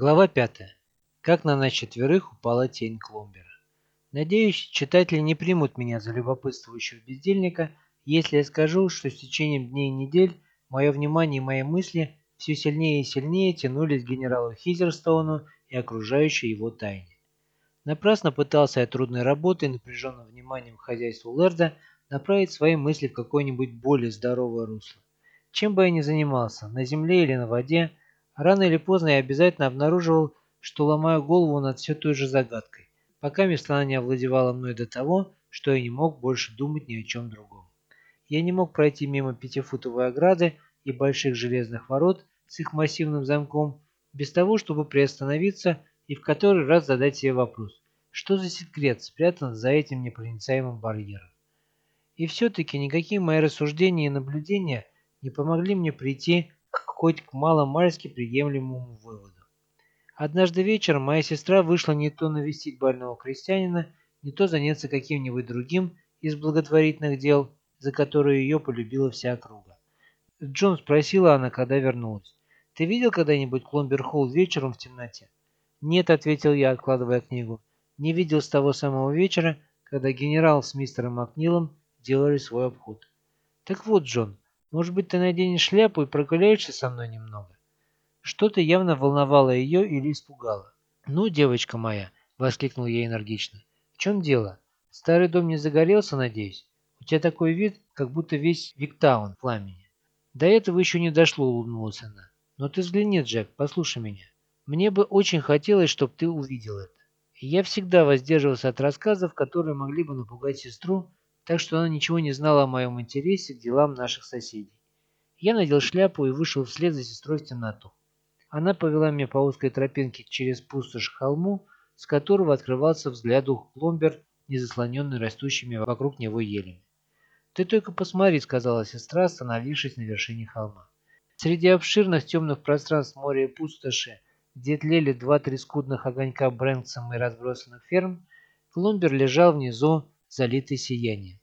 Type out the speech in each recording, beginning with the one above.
Глава 5. Как на нас четверых упала тень Кломбера. Надеюсь, читатели не примут меня за любопытствующего бездельника, если я скажу, что с течением дней и недель мое внимание и мои мысли все сильнее и сильнее тянулись к генералу Хизерстоуну и окружающей его тайне. Напрасно пытался я трудной работой напряженным вниманием к хозяйству Лерда направить свои мысли в какое-нибудь более здоровое русло. Чем бы я ни занимался, на земле или на воде, Рано или поздно я обязательно обнаруживал, что ломаю голову над все той же загадкой, пока место не овладевала мной до того, что я не мог больше думать ни о чем другом. Я не мог пройти мимо пятифутовой ограды и больших железных ворот с их массивным замком, без того, чтобы приостановиться и в который раз задать себе вопрос, что за секрет спрятан за этим непроницаемым барьером. И все-таки никакие мои рассуждения и наблюдения не помогли мне прийти хоть к маломальски приемлемому выводу. Однажды вечером моя сестра вышла не то навестить больного крестьянина, не то заняться каким-нибудь другим из благотворительных дел, за которые ее полюбила вся округа. Джон спросила она, когда вернулась. «Ты видел когда-нибудь Кломбер-Холл вечером в темноте?» «Нет», — ответил я, откладывая книгу. «Не видел с того самого вечера, когда генерал с мистером Макнилом делали свой обход». «Так вот, Джон, может быть, ты наденешь шляпу и прогуляешься со мной немного?» Что-то явно волновало ее или испугало. «Ну, девочка моя!» — воскликнул я энергично. «В чем дело? Старый дом не загорелся, надеюсь? У тебя такой вид, как будто весь Виктаун в пламени». «До этого еще не дошло», — улыбнулась она. «Но ты взгляни, Джек, послушай меня. Мне бы очень хотелось, чтобы ты увидел это. я всегда воздерживался от рассказов, которые могли бы напугать сестру, так что она ничего не знала о моем интересе к делам наших соседей. Я надел шляпу и вышел вслед за сестрой в темноту. Она повела меня по узкой тропинке через пустошь к холму, с которого открывался взгляду Кломбер, не заслоненный растущими вокруг него елями. «Ты только посмотри», — сказала сестра, остановившись на вершине холма. Среди обширных темных пространств моря и пустоши, где тлели два-три скудных огонька Брэнксом и разбросанных ферм, Кломбер лежал внизу, залитый сиянием.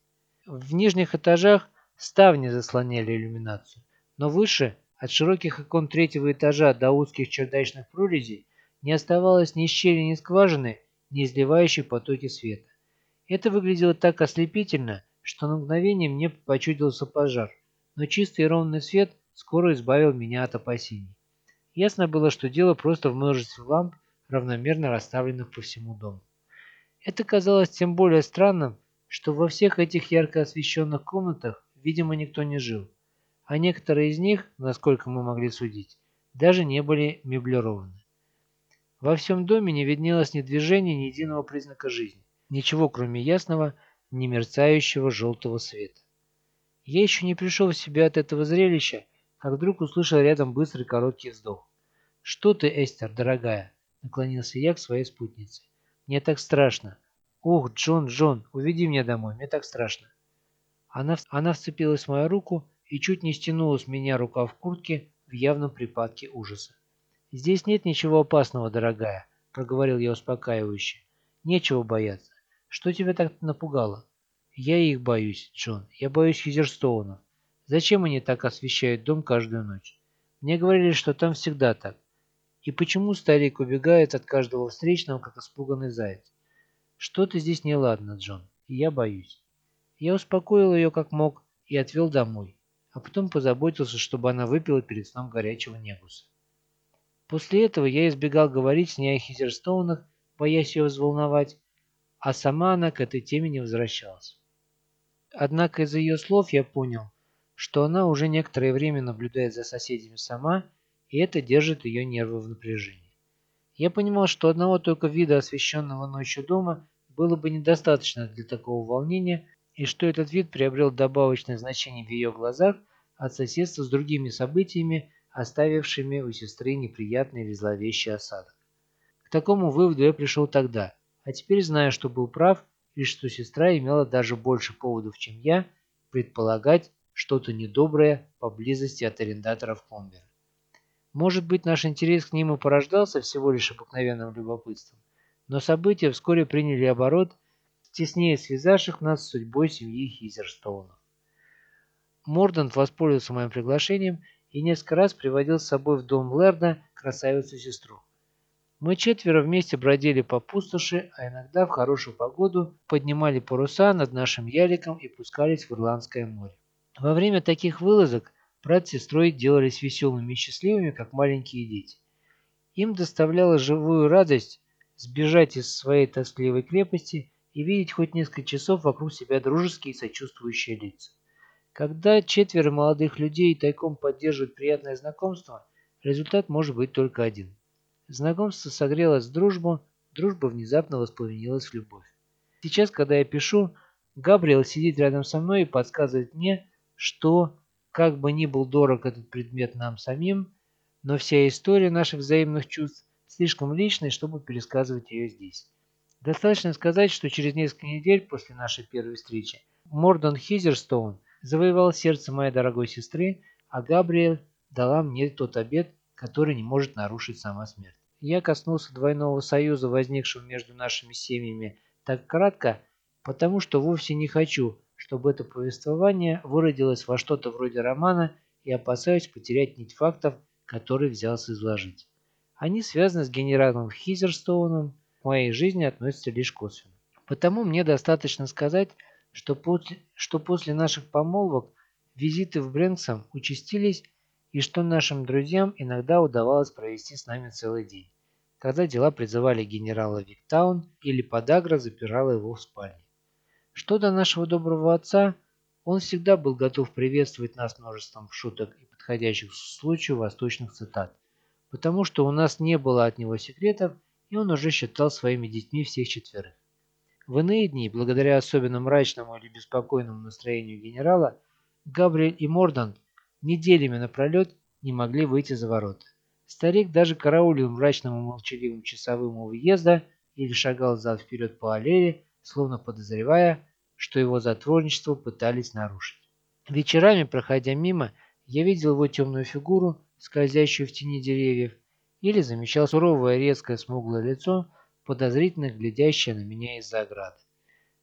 В нижних этажах ставни заслоняли иллюминацию, но выше, от широких окон третьего этажа до узких чердачных прорезей, не оставалось ни щели, ни скважины, ни изливающей потоки света. Это выглядело так ослепительно, что на мгновение мне почудился пожар, но чистый и ровный свет скоро избавил меня от опасений. Ясно было, что дело просто в множестве ламп, равномерно расставленных по всему дому. Это казалось тем более странным, что во всех этих ярко освещенных комнатах, видимо, никто не жил, а некоторые из них, насколько мы могли судить, даже не были меблированы. Во всем доме не виднелось ни движения, ни единого признака жизни, ничего кроме ясного, не мерцающего желтого света. Я еще не пришел в себя от этого зрелища, как вдруг услышал рядом быстрый короткий вздох. «Что ты, Эстер, дорогая?» — наклонился я к своей спутнице. «Мне так страшно. «Ох, Джон, Джон, уведи меня домой, мне так страшно». Она, она вцепилась в мою руку и чуть не стянула с меня рука в куртке в явном припадке ужаса. «Здесь нет ничего опасного, дорогая», — проговорил я успокаивающе. «Нечего бояться. Что тебя так напугало?» «Я их боюсь, Джон. Я боюсь Хизерстоунов. Зачем они так освещают дом каждую ночь? Мне говорили, что там всегда так. И почему старик убегает от каждого встречного, как испуганный заяц? Что-то здесь неладно, Джон, и я боюсь. Я успокоил ее как мог и отвел домой, а потом позаботился, чтобы она выпила перед сном горячего негуса. После этого я избегал говорить с ней о Хизерстоунах, боясь ее взволновать, а сама она к этой теме не возвращалась. Однако из ее слов я понял, что она уже некоторое время наблюдает за соседями сама, и это держит ее нервы в напряжении. Я понимал, что одного только вида освещенного ночью дома было бы недостаточно для такого волнения, и что этот вид приобрел добавочное значение в ее глазах от соседства с другими событиями, оставившими у сестры неприятный или зловещий осадок. К такому выводу я пришел тогда, а теперь знаю, что был прав, и что сестра имела даже больше поводов, чем я, предполагать что-то недоброе поблизости от арендаторов Комбера. Может быть, наш интерес к ним и порождался всего лишь обыкновенным любопытством, но события вскоре приняли оборот, теснее связавших нас с судьбой семьи Хизерстоунов. Мордант воспользовался моим приглашением и несколько раз приводил с собой в дом Лерда красавицу-сестру. Мы четверо вместе бродили по пустоши, а иногда в хорошую погоду поднимали паруса над нашим яликом и пускались в Ирландское море. Во время таких вылазок брат с сестрой делались веселыми и счастливыми, как маленькие дети. Им доставляла живую радость сбежать из своей тоскливой крепости и видеть хоть несколько часов вокруг себя дружеские и сочувствующие лица. Когда четверо молодых людей тайком поддерживают приятное знакомство, результат может быть только один – Знакомство согрелось в дружбу, дружба внезапно воспламенилась в любовь. Сейчас, когда я пишу, Габриэл сидит рядом со мной и подсказывает мне, что, как бы ни был дорог этот предмет нам самим, но вся история наших взаимных чувств слишком личная, чтобы пересказывать ее здесь. Достаточно сказать, что через несколько недель после нашей первой встречи Мордон Хизерстоун завоевал сердце моей дорогой сестры, а Габриэль дала мне тот обед, который не может нарушить сама смерть. Я коснулся двойного союза, возникшего между нашими семьями, так кратко, потому что вовсе не хочу, чтобы это повествование выродилось во что-то вроде романа и опасаюсь потерять нить фактов, которые взялся изложить. Они связаны с генералом Хизерстоуном, к моей жизни относятся лишь косвенно. Потому мне достаточно сказать, что после, что после наших помолвок визиты в Брэнксом участились и что нашим друзьям иногда удавалось провести с нами целый день, когда дела призывали генерала Виктаун или подагра запирала его в спальне. Что до нашего доброго отца, он всегда был готов приветствовать нас множеством шуток и подходящих случаю восточных цитат, потому что у нас не было от него секретов, и он уже считал своими детьми всех четверых. В иные дни, благодаря особенно мрачному или беспокойному настроению генерала, Габриэль и Мордант неделями напролет не могли выйти за ворота. Старик даже караулил мрачным и молчаливым часовым у въезда или шагал зад-вперед по аллее, словно подозревая, что его затворничество пытались нарушить. Вечерами, проходя мимо, я видел его темную фигуру, скользящую в тени деревьев, или замечал суровое, резкое, смуглое лицо, подозрительно глядящее на меня из-за ограды.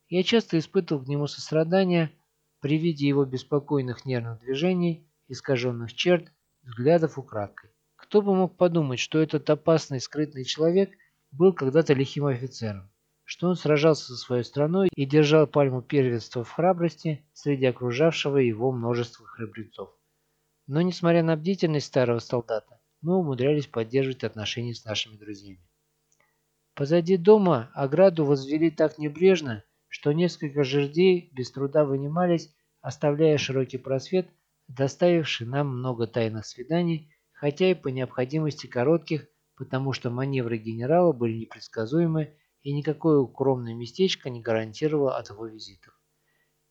Я часто испытывал к нему сострадание при виде его беспокойных нервных движений искаженных черт, взглядов украдкой. Кто бы мог подумать, что этот опасный скрытный человек был когда-то лихим офицером, что он сражался со своей страной и держал пальму первенства в храбрости среди окружавшего его множества храбрецов. Но, несмотря на бдительность старого солдата, мы умудрялись поддерживать отношения с нашими друзьями. Позади дома ограду возвели так небрежно, что несколько жердей без труда вынимались, оставляя широкий просвет доставивший нам много тайных свиданий, хотя и по необходимости коротких, потому что маневры генерала были непредсказуемы и никакое укромное местечко не гарантировало от его визитов.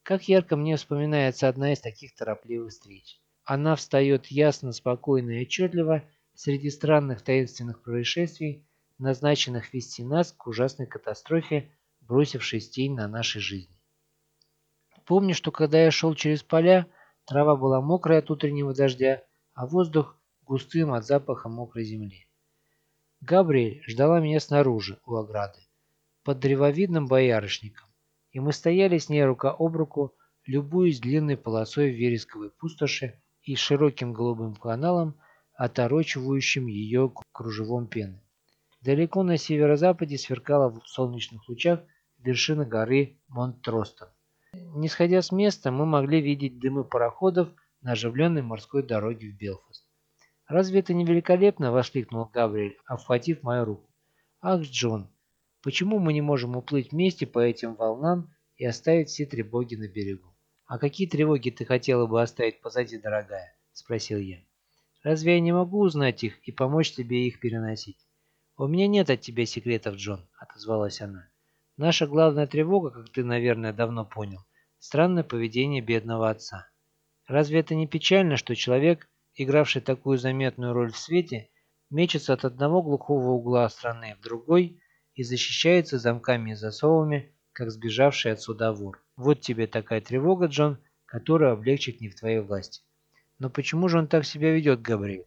Как ярко мне вспоминается одна из таких торопливых встреч. Она встает ясно, спокойно и отчетливо среди странных таинственных происшествий, назначенных вести нас к ужасной катастрофе, бросившей тень на нашей жизни. Помню, что когда я шел через поля, Трава была мокрая от утреннего дождя, а воздух густым от запаха мокрой земли. Габриэль ждала меня снаружи, у ограды, под древовидным боярышником, и мы стояли с ней рука об руку, любуясь длинной полосой вересковой пустоши и широким голубым каналом, оторочивающим ее кружевом пены. Далеко на северо-западе сверкала в солнечных лучах вершина горы Монтростон. Не сходя с места, мы могли видеть дымы пароходов на оживленной морской дороге в Белфаст. «Разве это не великолепно?» – воскликнул Габриэль, обхватив мою руку. «Ах, Джон, почему мы не можем уплыть вместе по этим волнам и оставить все тревоги на берегу?» «А какие тревоги ты хотела бы оставить позади, дорогая?» – спросил я. «Разве я не могу узнать их и помочь тебе их переносить?» «У меня нет от тебя секретов, Джон», – отозвалась она. Наша главная тревога, как ты, наверное, давно понял, странное поведение бедного отца. Разве это не печально, что человек, игравший такую заметную роль в свете, мечется от одного глухого угла страны в другой и защищается замками и засовами, как сбежавший отсюда вор? Вот тебе такая тревога, Джон, которая облегчит не в твоей власти. Но почему же он так себя ведет, Габриэль?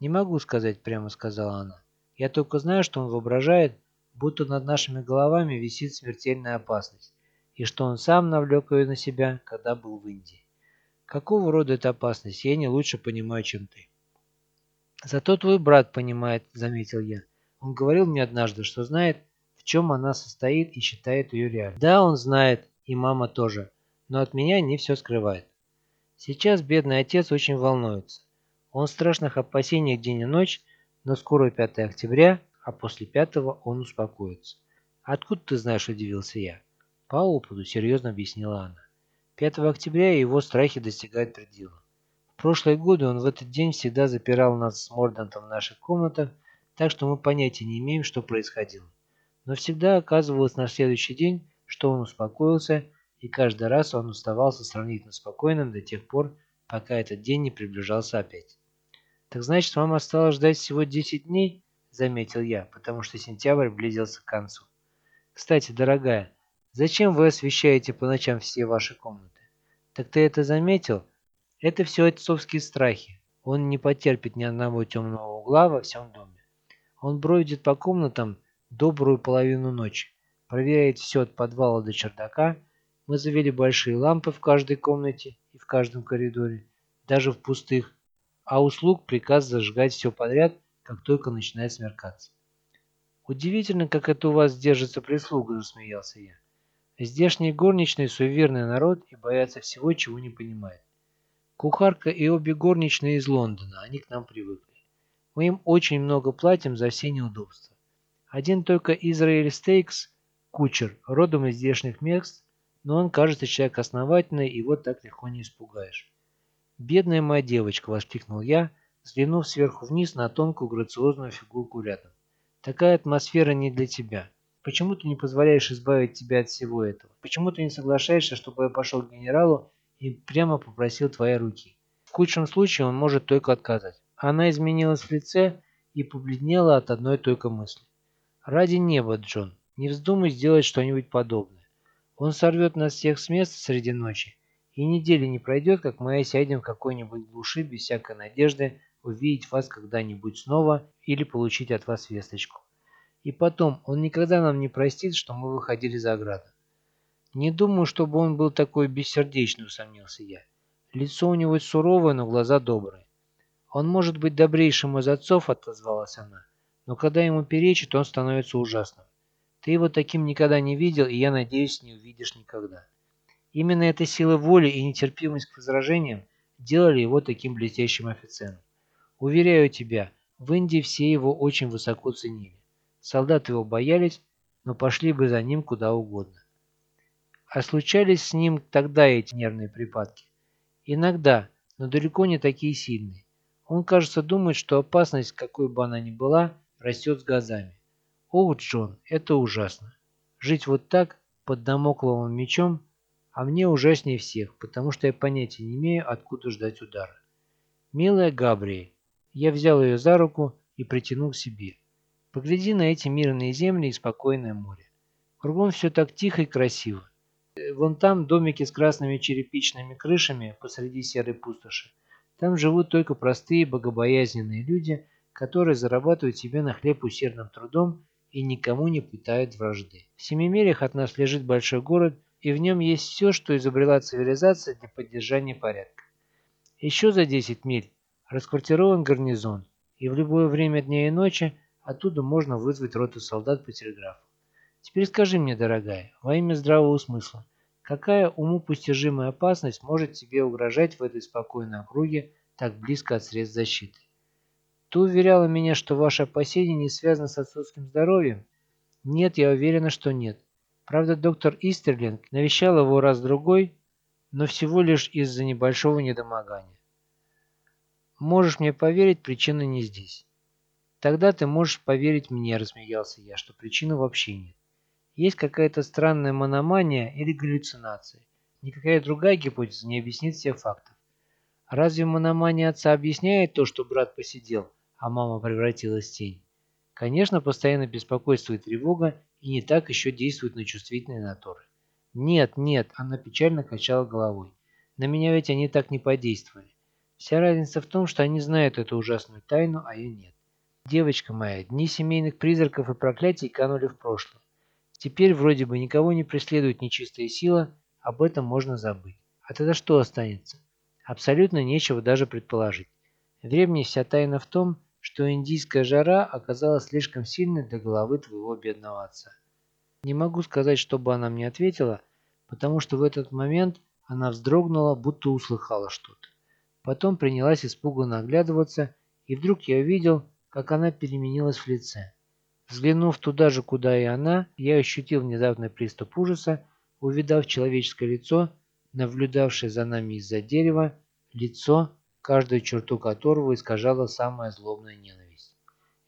Не могу сказать, прямо сказала она. Я только знаю, что он воображает, будто над нашими головами висит смертельная опасность, и что он сам навлек ее на себя, когда был в Индии. Какого рода эта опасность, я не лучше понимаю, чем ты. Зато твой брат понимает, заметил я. Он говорил мне однажды, что знает, в чем она состоит и считает ее реальной. Да, он знает, и мама тоже, но от меня не все скрывает. Сейчас бедный отец очень волнуется. Он в страшных опасениях день и ночь, но скоро 5 октября, а после 5 он успокоится. «Откуда ты знаешь?» – удивился я. «По опыту», – серьезно объяснила она. 5 октября его страхи достигают предела. В прошлые годы он в этот день всегда запирал нас с Мордантом в наших комнатах, так что мы понятия не имеем, что происходило. Но всегда оказывалось на следующий день, что он успокоился, и каждый раз он оставался сравнительно спокойным до тех пор, пока этот день не приближался опять. «Так значит, вам осталось ждать всего 10 дней?» – заметил я, потому что сентябрь близился к концу. «Кстати, дорогая, зачем вы освещаете по ночам все ваши комнаты? Так ты это заметил?» Это все отцовские страхи. Он не потерпит ни одного темного угла во всем доме. Он бродит по комнатам добрую половину ночи, проверяет все от подвала до чердака. Мы завели большие лампы в каждой комнате и в каждом коридоре, даже в пустых, а услуг приказ зажигать все подряд, как только начинает смеркаться. «Удивительно, как это у вас держится прислуга», – засмеялся я. «Здешние горничные суеверный народ и боятся всего, чего не понимают. Кухарка и обе горничные из Лондона, они к нам привыкли. Мы им очень много платим за все неудобства. Один только Израиль Стейкс, кучер, родом из здешних мест, но он, кажется, человек основательный, и вот так легко не испугаешь. «Бедная моя девочка!» – воскликнул я, взглянув сверху вниз на тонкую грациозную фигурку рядом. «Такая атмосфера не для тебя. Почему ты не позволяешь избавить тебя от всего этого? Почему ты не соглашаешься, чтобы я пошел к генералу и прямо попросил твоей руки. В худшем случае он может только отказать. Она изменилась в лице и побледнела от одной только мысли. «Ради неба, Джон, не вздумай сделать что-нибудь подобное. Он сорвет нас всех с места среди ночи, и недели не пройдет, как мы осядем в какой-нибудь глуши без всякой надежды увидеть вас когда-нибудь снова или получить от вас весточку. И потом, он никогда нам не простит, что мы выходили за ограду. «Не думаю, чтобы он был такой бессердечный», — усомнился я. «Лицо у него суровое, но глаза добрые». «Он может быть добрейшим из отцов», — отозвалась она. «Но когда ему перечит, он становится ужасным. Ты его таким никогда не видел, и я надеюсь, не увидишь никогда». Именно эта сила воли и нетерпимость к возражениям делали его таким блестящим офицером. Уверяю тебя, в Индии все его очень высоко ценили. Солдаты его боялись, но пошли бы за ним куда угодно. А случались с ним тогда эти нервные припадки? Иногда, но далеко не такие сильные. Он, кажется, думает, что опасность, какой бы она ни была, растет с годами. О, Джон, это ужасно. Жить вот так, под домокловым мечом, а мне ужаснее всех, потому что я понятия не имею, откуда ждать удара. Милая Габриэль, я взял ее за руку и притянул к себе. Погляди на эти мирные земли и спокойное море. Кругом все так тихо и красиво. Вон там домики с красными черепичными крышами посреди серой пустоши. Там живут только простые богобоязненные люди, которые зарабатывают себе на хлеб усердным трудом и никому не питают вражды. В семи милях от нас лежит большой город, и в нем есть все, что изобрела цивилизация для поддержания порядка. Еще за 10 миль расквартирован гарнизон, и в любое время дня и ночи оттуда можно вызвать роту солдат по телеграфу. Теперь скажи мне, дорогая, во имя здравого смысла, какая уму постижимая опасность может тебе угрожать в этой спокойной округе так близко от средств защиты? Ты уверяла меня, что ваше опасение не связано с отцовским здоровьем? Нет, я уверена, что нет. Правда, доктор Истерлинг навещал его раз-другой, но всего лишь из-за небольшого недомогания. Можешь мне поверить, причина не здесь. Тогда ты можешь поверить мне, рассмеялся я, что причины вообще нет. Есть какая-то странная мономания или галлюцинация. Никакая другая гипотеза не объяснит всех фактов. Разве мономания отца объясняет то, что брат посидел, а мама превратилась в тень? Конечно, постоянно беспокойство и тревога и не так еще действуют на чувствительные натуры. Нет, нет, она печально качала головой. На меня ведь они так не подействовали. Вся разница в том, что они знают эту ужасную тайну, а я нет. Девочка моя, дни семейных призраков и проклятий канули в прошлое. Теперь вроде бы никого не преследует нечистая сила, об этом можно забыть. А тогда что останется? Абсолютно нечего даже предположить. В древней вся тайна в том, что индийская жара оказалась слишком сильной для головы твоего бедного отца. Не могу сказать, чтобы она мне ответила, потому что в этот момент она вздрогнула, будто услыхала что-то. Потом принялась испуганно оглядываться, и вдруг я увидел, как она переменилась в лице. Взглянув туда же, куда и она, я ощутил внезапный приступ ужаса, увидав человеческое лицо, наблюдавшее за нами из-за дерева, лицо, каждую черту которого искажала самая злобная ненависть.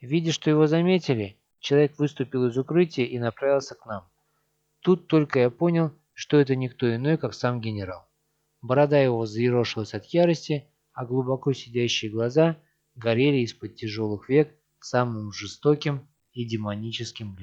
Видя, что его заметили, человек выступил из укрытия и направился к нам. Тут только я понял, что это никто иной, как сам генерал. Борода его заерошилась от ярости, а глубоко сидящие глаза горели из-под тяжелых век самым жестоким и демоническим блеском.